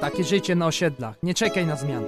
Takie życie na osiedlach, nie czekaj na zmian.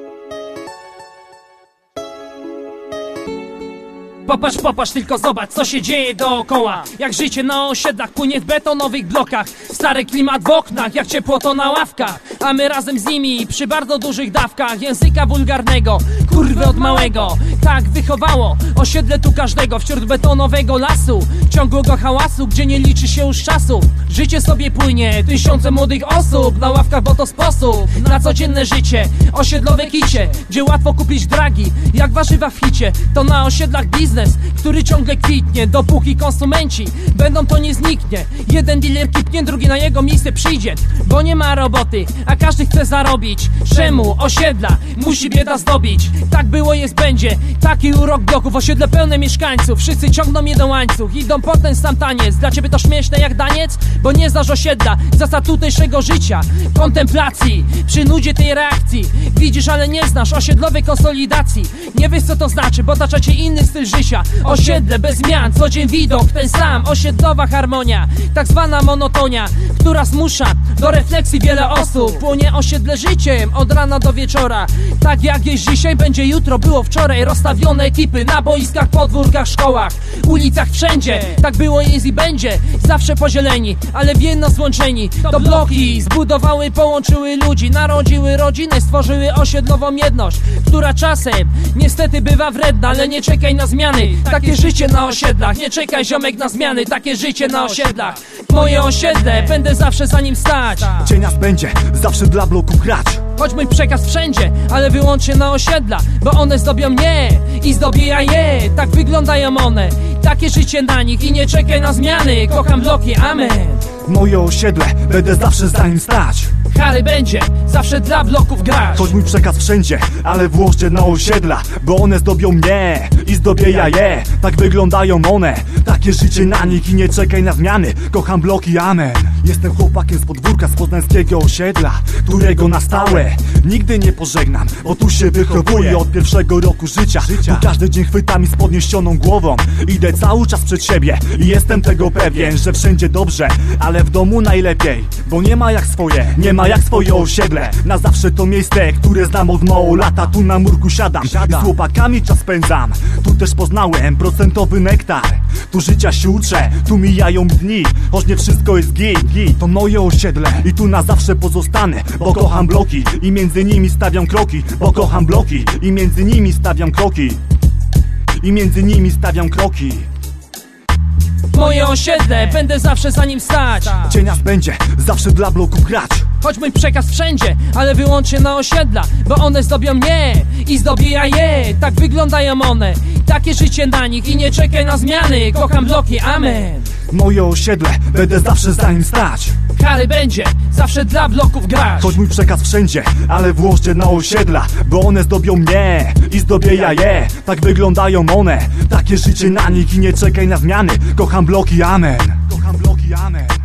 Popatrz, popatrz, tylko zobacz, co się dzieje dookoła. Jak życie na osiedlach płynie w betonowych blokach Stary klimat w oknach, jak ciepło to na ławkach. A my razem z nimi, przy bardzo dużych dawkach Języka wulgarnego, kurwy od małego. Tak wychowało osiedle tu każdego Wśród betonowego lasu, ciągłego hałasu Gdzie nie liczy się już czasu. Życie sobie płynie, tysiące młodych osób Na ławkach, bo to sposób Na codzienne życie, osiedlowe kicie Gdzie łatwo kupić dragi, jak warzywa w hicie To na osiedlach biznes, który ciągle kwitnie. Dopóki konsumenci będą to nie zniknie. Jeden dealer kipnie, drugi na jego miejsce przyjdzie Bo nie ma roboty, a każdy chce zarobić. Czemu osiedla musi bieda zdobić? Tak było, jest, będzie. Taki urok bloków, osiedle pełne mieszkańców. Wszyscy ciągną jeden łańcuch, idą po ten sam taniec. Dla ciebie to śmieszne jak daniec? Bo nie znasz osiedla, zasad tutejszego życia Kontemplacji, przy nudzie tej reakcji. Widzisz, ale nie znasz osiedlowej konsolidacji. Nie wiesz co to znaczy, bo otacza cię inny styl życia. Osiedle bez zmian, co dzień widok ten sam Osiedlowa harmonia, tak zwana monotonia Która zmusza do refleksji wiele osób. Płonie osiedle życiem od rana do wieczora. Tak jak jest dzisiaj, będzie jutro, było wczoraj. Rozstawione ekipy na boiskach, podwórkach, szkołach Ulicach wszędzie, tak było jest i będzie. Zawsze podzieleni, ale w jedno złączeni. To bloki zbudowały, połączyły ludzi Narodziły rodzinę, stworzyły osiedlową jedność Która czasem niestety bywa wredna. Ale nie czekaj na zmiany, takie życie na osiedlach. Nie czekaj ziomek na zmiany, takie życie na osiedlach. Moje osiedle, będę zawsze za nim stać. Nas będzie zawsze dla bloku grać. Choć mój przekaz wszędzie, ale wyłącznie na osiedla Bo one zdobią mnie i zdobię ja je. Tak wyglądają one, takie życie na nich I nie czekaj na zmiany, kocham bloki, amen. Moje osiedle, będę zawsze za nim stać Harry będzie zawsze dla bloków grać Choć mój przekaz wszędzie, ale włożcie na osiedla Bo one zdobią mnie i zdobię ja je. Tak wyglądają one, takie życie na nich I nie czekaj na zmiany, kocham bloki, amen. Jestem chłopakiem z podwórka, z poznańskiego osiedla Którego na stałe nigdy nie pożegnam Bo tu się wychowuję od pierwszego roku życia. Tu każdy dzień chwyta mi z podniesioną głową. Idę cały czas przed siebie i jestem tego pewien Że wszędzie dobrze, ale w domu najlepiej Bo nie ma jak swoje, nie ma jak swoje osiedle. Na zawsze to miejsce, które znam od mało lata Tu na murku siadam, i z chłopakami czas spędzam. Tu też poznałem procentowy nektar Tu życia się uczę, tu mijają dni Choć nie wszystko jest git, git. To moje osiedle i tu na zawsze pozostanę Bo kocham bloki i między nimi stawiam kroki. Bo kocham bloki i między nimi stawiam kroki. I między nimi stawiam kroki. Moje osiedle, będę zawsze za nim stać. Cień nas będzie zawsze dla bloków grać. Choć mój przekaz wszędzie, ale wyłącznie na osiedla Bo one zdobią mnie i zdobię ja je. Tak wyglądają one, takie życie na nich I nie czekaj na zmiany, kocham bloki, amen. Moje osiedle, będę zawsze za nim stać. Harry będzie zawsze dla bloków grać. Choć mój przekaz wszędzie, ale włożcie na osiedla Bo one zdobią mnie i zdobię ja je. Tak wyglądają one, takie życie na nich I nie czekaj na zmiany, kocham bloki, amen. Kocham bloki, amen